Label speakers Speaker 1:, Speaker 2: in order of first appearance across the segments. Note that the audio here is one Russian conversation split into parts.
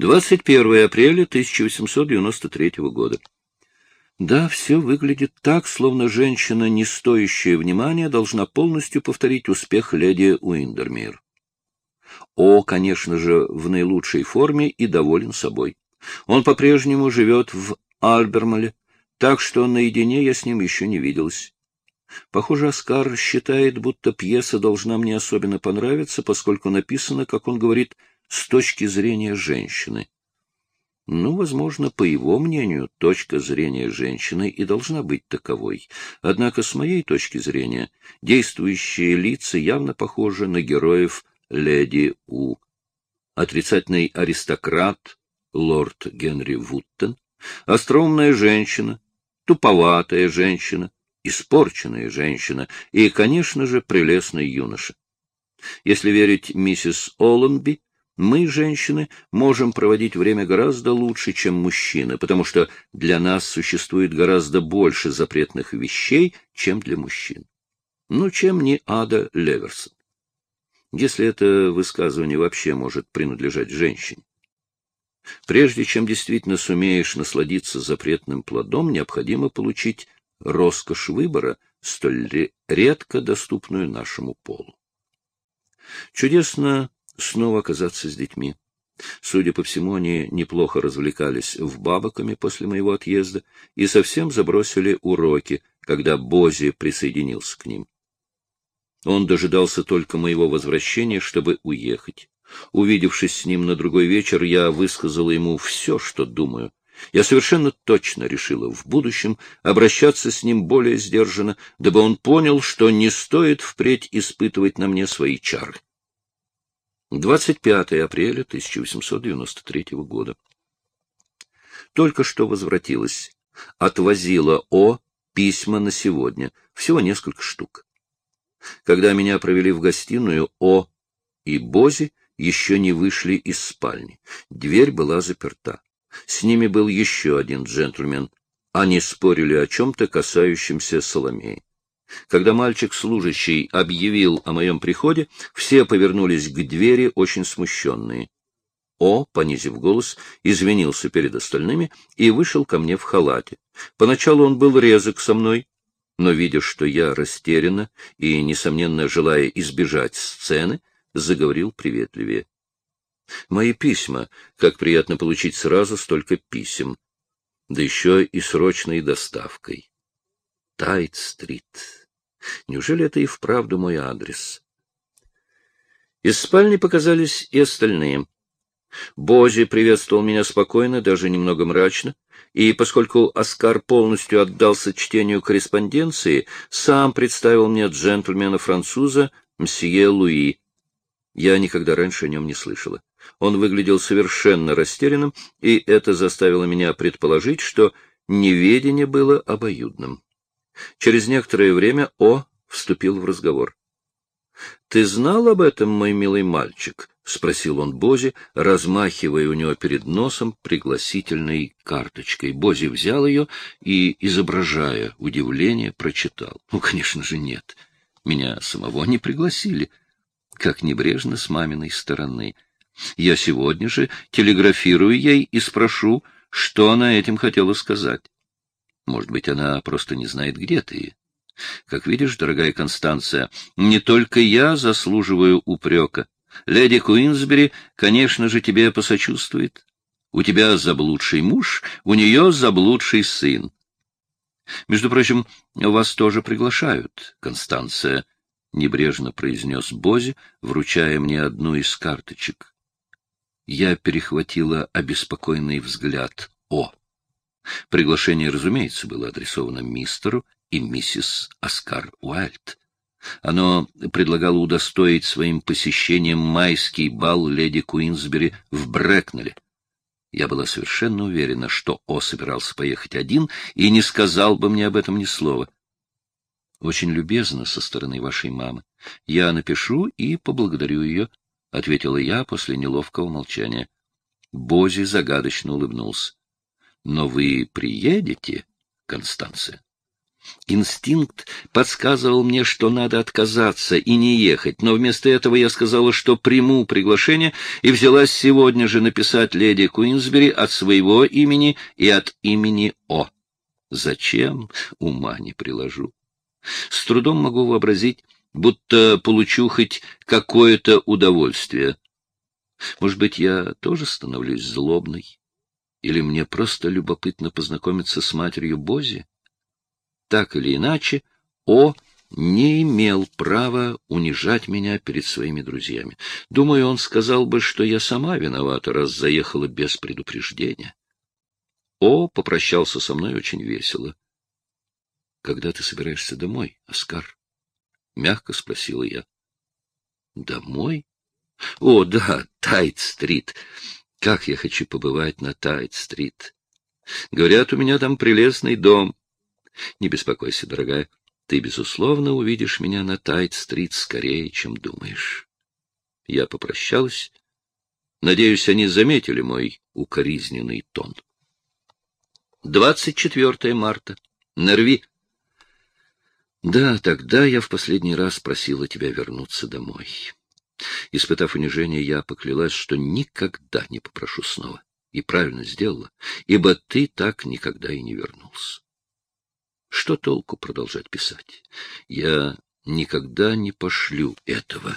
Speaker 1: 21 апреля 1893 года. Да, все выглядит так, словно женщина, не стоящая внимания, должна полностью повторить успех леди Уиндермир. О, конечно же, в наилучшей форме и доволен собой. Он по-прежнему живет в Альбермале, так что наедине я с ним еще не виделась. Похоже, Оскар считает, будто пьеса должна мне особенно понравиться, поскольку написана, как он говорит, с точки зрения женщины. Ну, возможно, по его мнению, точка зрения женщины и должна быть таковой. Однако, с моей точки зрения, действующие лица явно похожи на героев леди У. Отрицательный аристократ, лорд Генри Вуттен, остроумная женщина, туповатая женщина, испорченная женщина и, конечно же, прелестный юноша. Если верить миссис Олленби, мы, женщины, можем проводить время гораздо лучше, чем мужчины, потому что для нас существует гораздо больше запретных вещей, чем для мужчин. Ну, чем не Ада Леверсон. Если это высказывание вообще может принадлежать женщине. Прежде чем действительно сумеешь насладиться запретным плодом, необходимо получить роскошь выбора, столь редко доступную нашему полу. Чудесно снова оказаться с детьми. Судя по всему, они неплохо развлекались в бабаками после моего отъезда и совсем забросили уроки, когда Бози присоединился к ним. Он дожидался только моего возвращения, чтобы уехать. Увидевшись с ним на другой вечер, я высказала ему все, что думаю. Я совершенно точно решила в будущем обращаться с ним более сдержанно, дабы он понял, что не стоит впредь испытывать на мне свои чары. 25 апреля 1893 года. Только что возвратилась. Отвозила О письма на сегодня, всего несколько штук. Когда меня провели в гостиную, О и Бози еще не вышли из спальни. Дверь была заперта. С ними был еще один джентльмен. Они спорили о чем-то, касающемся Соломеи. Когда мальчик-служащий объявил о моем приходе, все повернулись к двери, очень смущенные. О, понизив голос, извинился перед остальными и вышел ко мне в халате. Поначалу он был резок со мной, но, видя, что я растеряна и, несомненно, желая избежать сцены, заговорил приветливее. Мои письма, как приятно получить сразу столько писем, да еще и срочной доставкой. Тайт-стрит. Неужели это и вправду мой адрес? Из спальни показались и остальные. Бози приветствовал меня спокойно, даже немного мрачно, и поскольку Оскар полностью отдался чтению корреспонденции, сам представил мне джентльмена-француза мсье Луи. Я никогда раньше о нем не слышала. Он выглядел совершенно растерянным, и это заставило меня предположить, что неведение было обоюдным. Через некоторое время О вступил в разговор. — Ты знал об этом, мой милый мальчик? — спросил он Бози, размахивая у него перед носом пригласительной карточкой. Бози взял ее и, изображая удивление, прочитал. — Ну, конечно же, нет. Меня самого не пригласили. Как небрежно с маминой стороны. Я сегодня же телеграфирую ей и спрошу, что она этим хотела сказать. Может быть, она просто не знает, где ты. Как видишь, дорогая Констанция, не только я заслуживаю упрека. Леди Куинсбери, конечно же, тебе посочувствует. У тебя заблудший муж, у нее заблудший сын. Между прочим, вас тоже приглашают, Констанция, — небрежно произнес Бози, вручая мне одну из карточек. Я перехватила обеспокоенный взгляд О. Приглашение, разумеется, было адресовано мистеру и миссис Оскар Уайльд. Оно предлагало удостоить своим посещением майский бал леди Куинсбери в Брэкнеле. Я была совершенно уверена, что О собирался поехать один и не сказал бы мне об этом ни слова. Очень любезно со стороны вашей мамы. Я напишу и поблагодарю ее, — ответила я после неловкого молчания. Бози загадочно улыбнулся. — Но вы приедете, Констанция? Инстинкт подсказывал мне, что надо отказаться и не ехать, но вместо этого я сказала, что приму приглашение и взялась сегодня же написать леди Куинсбери от своего имени и от имени О. Зачем? Ума не приложу. С трудом могу вообразить, будто получу хоть какое-то удовольствие. Может быть, я тоже становлюсь злобной? Или мне просто любопытно познакомиться с матерью Бози? Так или иначе, О не имел права унижать меня перед своими друзьями. Думаю, он сказал бы, что я сама виновата, раз заехала без предупреждения. О попрощался со мной очень весело. — Когда ты собираешься домой, Оскар? — мягко спросила я. — Домой? — О, да, Тайт-стрит. Как я хочу побывать на Тайт-стрит. Говорят, у меня там прелестный дом. Не беспокойся, дорогая. Ты, безусловно, увидишь меня на Тайт-стрит скорее, чем думаешь. Я попрощалась. Надеюсь, они заметили мой укоризненный тон. 24 марта. Нерви. Да, тогда я в последний раз просила тебя вернуться домой. Испытав унижение, я поклялась, что никогда не попрошу снова. И правильно сделала, ибо ты так никогда и не вернулся. Что толку продолжать писать? Я никогда не пошлю этого,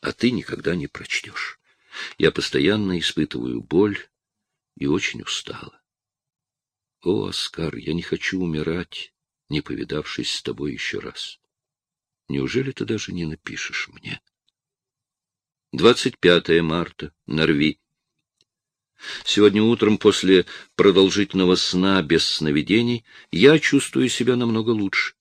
Speaker 1: а ты никогда не прочтешь. Я постоянно испытываю боль и очень устала. О, Оскар, я не хочу умирать, не повидавшись с тобой еще раз. Неужели ты даже не напишешь мне? 25 марта. Норви. Сегодня утром после продолжительного сна без сновидений я чувствую себя намного лучше.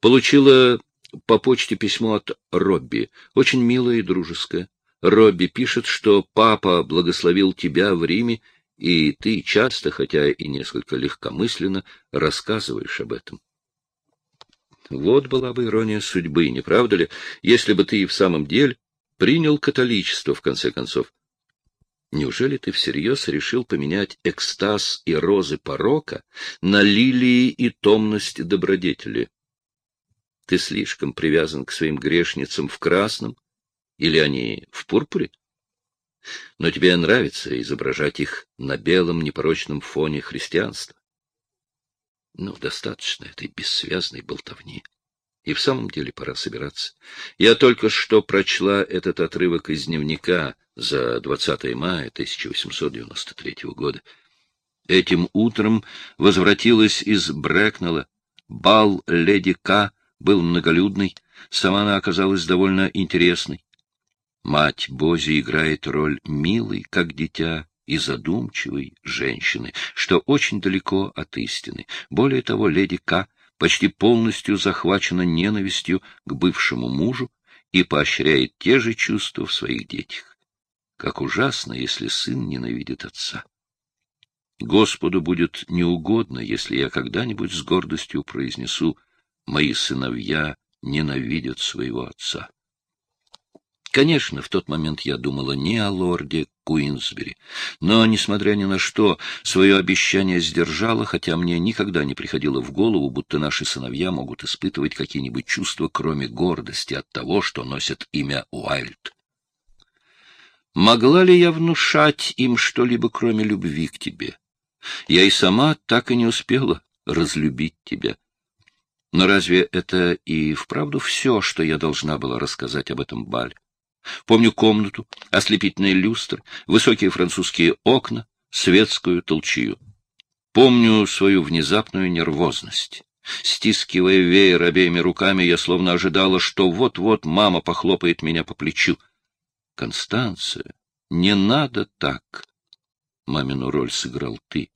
Speaker 1: Получила по почте письмо от Робби, очень милое и дружеское. Робби пишет, что папа благословил тебя в Риме, и ты часто, хотя и несколько легкомысленно, рассказываешь об этом. Вот была бы ирония судьбы, не правда ли, если бы ты и в самом деле принял католичество, в конце концов. Неужели ты всерьез решил поменять экстаз и розы порока на лилии и томность добродетели? Ты слишком привязан к своим грешницам в красном, или они в пурпуре? Но тебе нравится изображать их на белом непорочном фоне христианства. Ну, достаточно этой бессвязной болтовни. И в самом деле пора собираться. Я только что прочла этот отрывок из дневника за 20 мая 1893 года. Этим утром возвратилась из Брэкнелла. Бал леди К. был многолюдный, сама она оказалась довольно интересной. Мать Бози играет роль милой, как дитя, и задумчивой женщины, что очень далеко от истины. Более того, леди К почти полностью захвачена ненавистью к бывшему мужу и поощряет те же чувства в своих детях. Как ужасно, если сын ненавидит отца. Господу будет неугодно, если я когда-нибудь с гордостью произнесу «Мои сыновья ненавидят своего отца». Конечно, в тот момент я думала не о лорде Куинсбери, но, несмотря ни на что, свое обещание сдержала, хотя мне никогда не приходило в голову, будто наши сыновья могут испытывать какие-нибудь чувства, кроме гордости от того, что носят имя Уайльд. Могла ли я внушать им что-либо, кроме любви к тебе? Я и сама так и не успела разлюбить тебя. Но разве это и вправду все, что я должна была рассказать об этом бале? Помню комнату, ослепительные люстры, высокие французские окна, светскую толчью. Помню свою внезапную нервозность. Стискивая веер обеими руками, я словно ожидала, что вот-вот мама похлопает меня по плечу. — Констанция, не надо так. Мамину роль сыграл ты.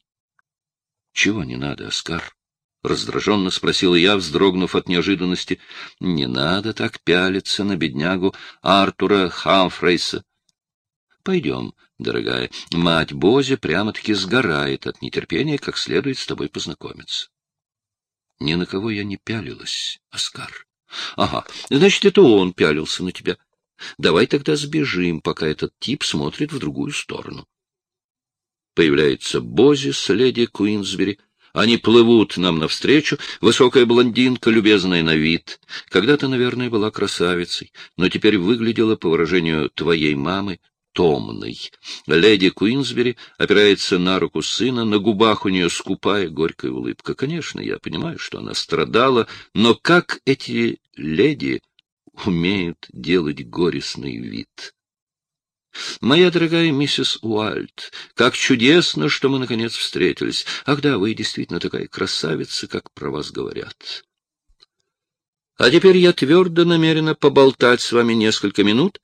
Speaker 1: — Чего не надо, Оскар? — раздраженно спросила я, вздрогнув от неожиданности. — Не надо так пялиться на беднягу Артура Хамфрейса. — Пойдем, дорогая. Мать Бози прямо-таки сгорает от нетерпения, как следует с тобой познакомиться. Ни на кого я не пялилась, Оскар. — Ага, значит, это он пялился на тебя. Давай тогда сбежим, пока этот тип смотрит в другую сторону. Появляется Бози с леди Куинсбери — Они плывут нам навстречу, высокая блондинка, любезная на вид. Когда-то, наверное, была красавицей, но теперь выглядела, по выражению твоей мамы, томной. Леди Куинсбери опирается на руку сына, на губах у нее скупая горькая улыбка. Конечно, я понимаю, что она страдала, но как эти леди умеют делать горестный вид? Моя дорогая миссис Уальт, как чудесно, что мы, наконец, встретились. Ах да, вы действительно такая красавица, как про вас говорят. А теперь я твердо намерена поболтать с вами несколько минут,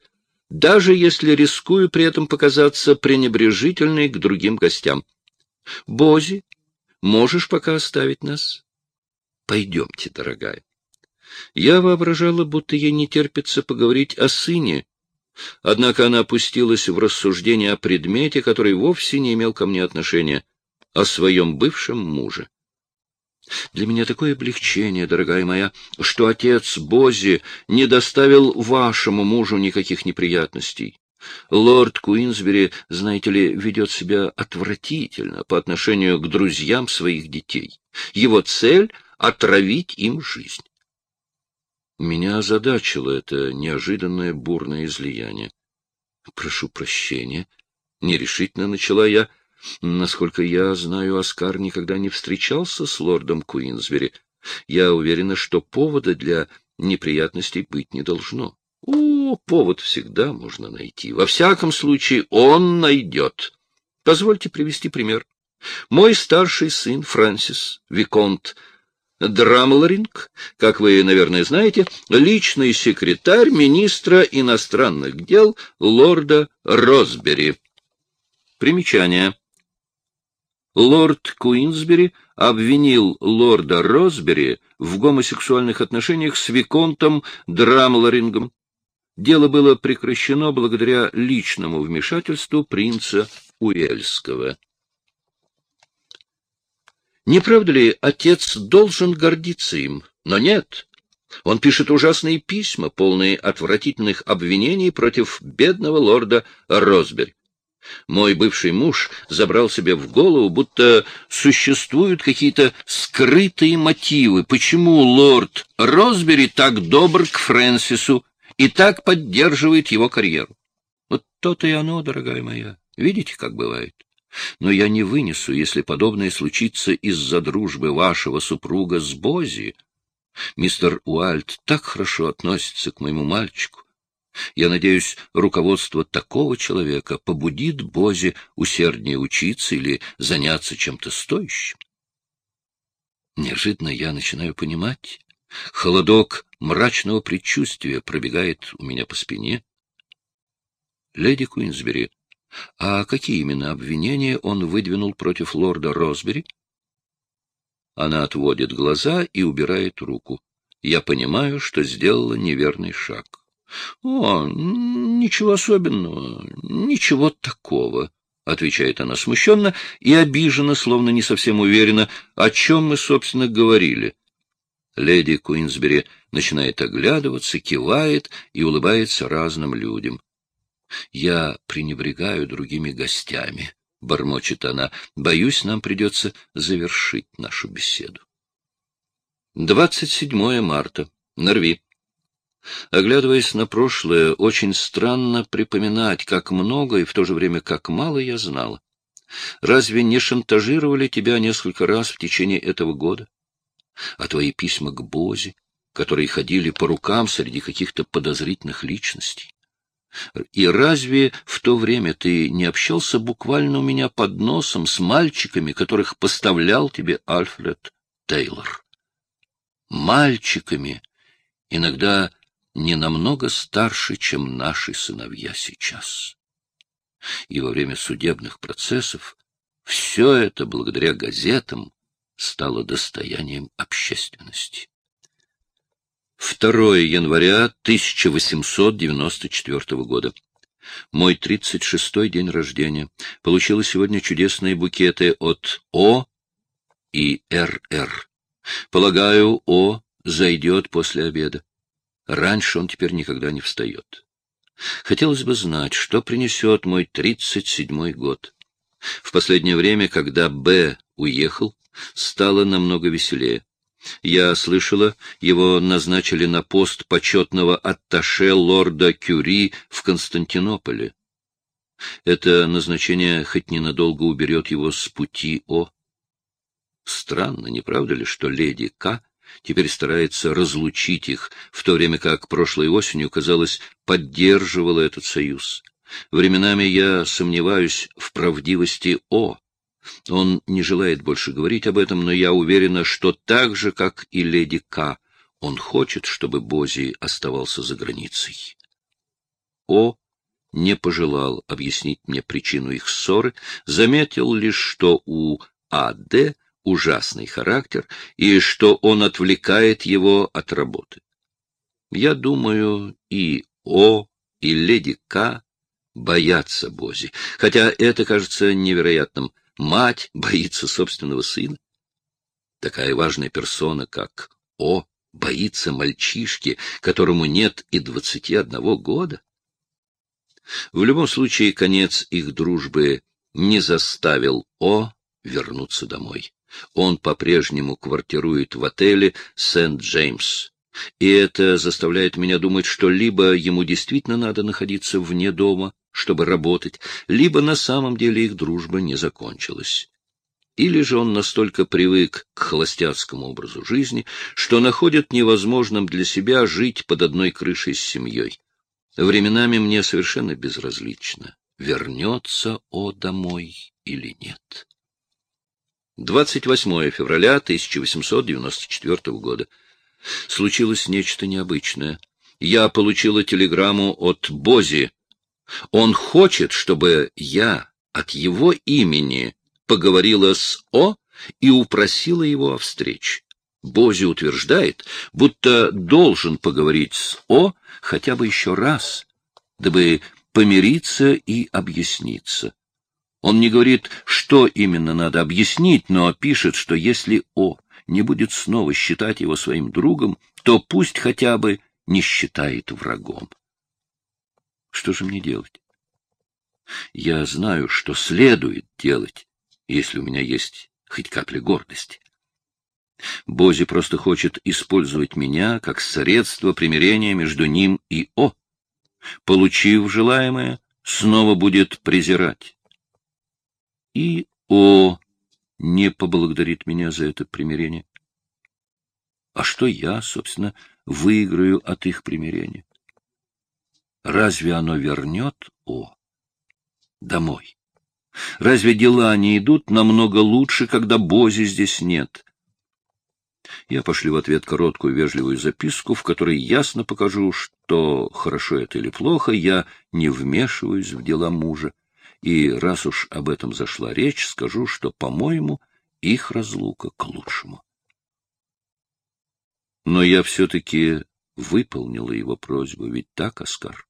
Speaker 1: даже если рискую при этом показаться пренебрежительной к другим гостям. Бози, можешь пока оставить нас? Пойдемте, дорогая. Я воображала, будто ей не терпится поговорить о сыне, Однако она опустилась в рассуждение о предмете, который вовсе не имел ко мне отношения, о своем бывшем муже. Для меня такое облегчение, дорогая моя, что отец Бози не доставил вашему мужу никаких неприятностей. Лорд Куинсбери, знаете ли, ведет себя отвратительно по отношению к друзьям своих детей. Его цель — отравить им жизнь. Меня озадачило это неожиданное бурное излияние. — Прошу прощения. Нерешительно начала я. Насколько я знаю, Оскар никогда не встречался с лордом Куинсбери. Я уверена, что повода для неприятностей быть не должно. О, повод всегда можно найти. Во всяком случае, он найдет. Позвольте привести пример. Мой старший сын Фрэнсис, Виконт, Драмлринг, как вы, наверное, знаете, личный секретарь министра иностранных дел лорда Росбери. Примечание. Лорд Куинсбери обвинил лорда Росбери в гомосексуальных отношениях с Виконтом Драмлрингом. Дело было прекращено благодаря личному вмешательству принца Уэльского. Не правда ли, отец должен гордиться им? Но нет. Он пишет ужасные письма, полные отвратительных обвинений против бедного лорда Росбери. Мой бывший муж забрал себе в голову, будто существуют какие-то скрытые мотивы, почему лорд Росбери так добр к Фрэнсису и так поддерживает его карьеру. Вот то-то и оно, дорогая моя. Видите, как бывает? Но я не вынесу, если подобное случится из-за дружбы вашего супруга с Бози. Мистер Уальт так хорошо относится к моему мальчику. Я надеюсь, руководство такого человека побудит Бози усерднее учиться или заняться чем-то стоящим. Неожиданно я начинаю понимать. Холодок мрачного предчувствия пробегает у меня по спине. Леди Куинсбери, а какие именно обвинения он выдвинул против лорда Росбери? Она отводит глаза и убирает руку. Я понимаю, что сделала неверный шаг. — О, ничего особенного, ничего такого, — отвечает она смущенно и обижена, словно не совсем уверена, о чем мы, собственно, говорили. Леди Куинсбери начинает оглядываться, кивает и улыбается разным людям. Я пренебрегаю другими гостями, — бормочет она. Боюсь, нам придется завершить нашу беседу. 27 марта. Норви. Оглядываясь на прошлое, очень странно припоминать, как много и в то же время как мало я знала. Разве не шантажировали тебя несколько раз в течение этого года? А твои письма к Бозе, которые ходили по рукам среди каких-то подозрительных личностей? И разве в то время ты не общался буквально у меня под носом с мальчиками, которых поставлял тебе Альфред Тейлор? Мальчиками, иногда не намного старше, чем наши сыновья сейчас. И во время судебных процессов все это, благодаря газетам, стало достоянием общественности. 2 января 1894 года. Мой 36-й день рождения. Получила сегодня чудесные букеты от О и РР. Полагаю, О зайдет после обеда. Раньше он теперь никогда не встает. Хотелось бы знать, что принесет мой 37-й год. В последнее время, когда Б уехал, стало намного веселее. Я слышала, его назначили на пост почетного атташе лорда Кюри в Константинополе. Это назначение хоть ненадолго уберет его с пути О. Странно, не правда ли, что леди К. теперь старается разлучить их, в то время как прошлой осенью, казалось, поддерживала этот союз. Временами я сомневаюсь в правдивости О. Он не желает больше говорить об этом, но я уверена, что так же, как и леди К., он хочет, чтобы Бози оставался за границей. О не пожелал объяснить мне причину их ссоры, заметил лишь, что у А.Д. ужасный характер и что он отвлекает его от работы. Я думаю, и О, и леди К боятся Бози, хотя это кажется невероятным — Мать боится собственного сына. Такая важная персона, как О, боится мальчишки, которому нет и двадцати одного года. В любом случае, конец их дружбы не заставил О вернуться домой. Он по-прежнему квартирует в отеле «Сент-Джеймс». И это заставляет меня думать, что либо ему действительно надо находиться вне дома, чтобы работать, либо на самом деле их дружба не закончилась. Или же он настолько привык к холостяцкому образу жизни, что находит невозможным для себя жить под одной крышей с семьей. Временами мне совершенно безразлично, вернется О домой или нет. 28 февраля 1894 года. Случилось нечто необычное. Я получила телеграмму от Бози, он хочет, чтобы я от его имени поговорила с О и упросила его о встрече. Бози утверждает, будто должен поговорить с О хотя бы еще раз, дабы помириться и объясниться. Он не говорит, что именно надо объяснить, но пишет, что если О не будет снова считать его своим другом, то пусть хотя бы не считает врагом. Что же мне делать? Я знаю, что следует делать, если у меня есть хоть капля гордости. Бози просто хочет использовать меня как средство примирения между ним и О. Получив желаемое, снова будет презирать. И О не поблагодарит меня за это примирение. А что я, собственно, выиграю от их примирения? Разве оно вернет О домой? Разве дела не идут намного лучше, когда Бози здесь нет? Я пошлю в ответ короткую вежливую записку, в которой ясно покажу, что хорошо это или плохо, я не вмешиваюсь в дела мужа. И раз уж об этом зашла речь, скажу, что, по-моему, их разлука к лучшему. Но я все-таки выполнила его просьбу, ведь так, Оскар?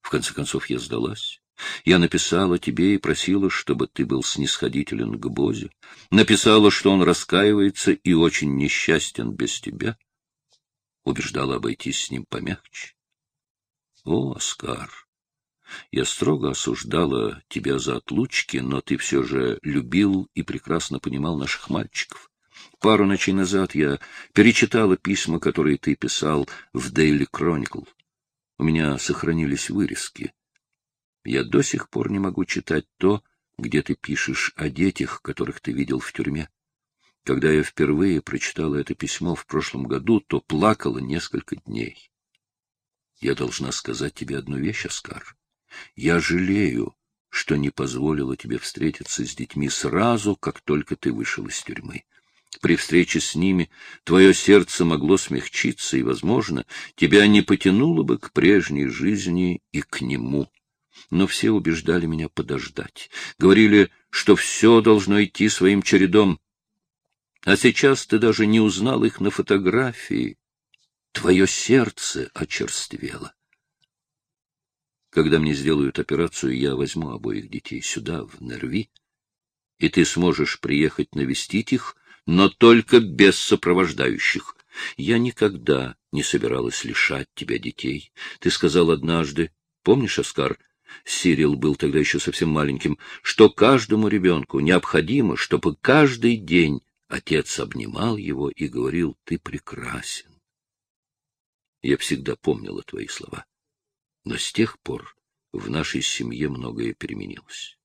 Speaker 1: В конце концов, я сдалась. Я написала тебе и просила, чтобы ты был снисходителен к Бозе. Написала, что он раскаивается и очень несчастен без тебя. Убеждала обойтись с ним помягче. О, Оскар, я строго осуждала тебя за отлучки, но ты все же любил и прекрасно понимал наших мальчиков. Пару ночей назад я перечитала письма, которые ты писал в Daily Chronicle. У меня сохранились вырезки. Я до сих пор не могу читать то, где ты пишешь о детях, которых ты видел в тюрьме. Когда я впервые прочитала это письмо в прошлом году, то плакала несколько дней. Я должна сказать тебе одну вещь, Оскар. Я жалею, что не позволила тебе встретиться с детьми сразу, как только ты вышел из тюрьмы. При встрече с ними твое сердце могло смягчиться, и, возможно, тебя не потянуло бы к прежней жизни и к нему. Но все убеждали меня подождать. Говорили, что все должно идти своим чередом. А сейчас ты даже не узнал их на фотографии. Твое сердце очерствело. Когда мне сделают операцию, я возьму обоих детей сюда, в Нерви, и ты сможешь приехать навестить их но только без сопровождающих. Я никогда не собиралась лишать тебя детей. Ты сказал однажды, помнишь, Оскар, Сирил был тогда еще совсем маленьким, что каждому ребенку необходимо, чтобы каждый день отец обнимал его и говорил «ты прекрасен». Я всегда помнила твои слова. Но с тех пор в нашей семье многое переменилось.